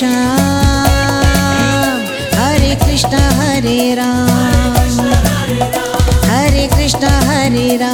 Shyam Hare Krishna Hare Ram. Hare Krishna Hare Ram.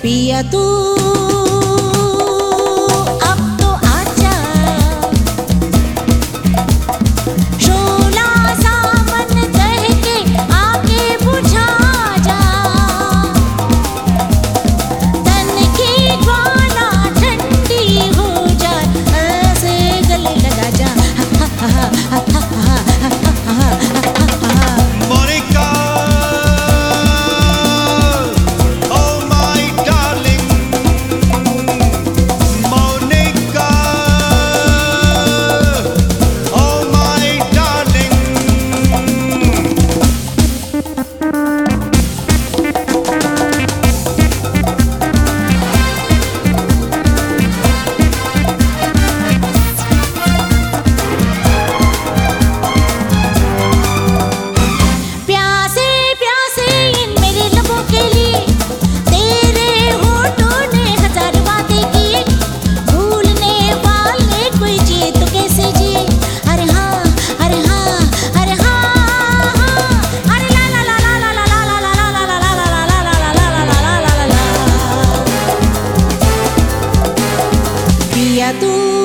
Pia tú. criador.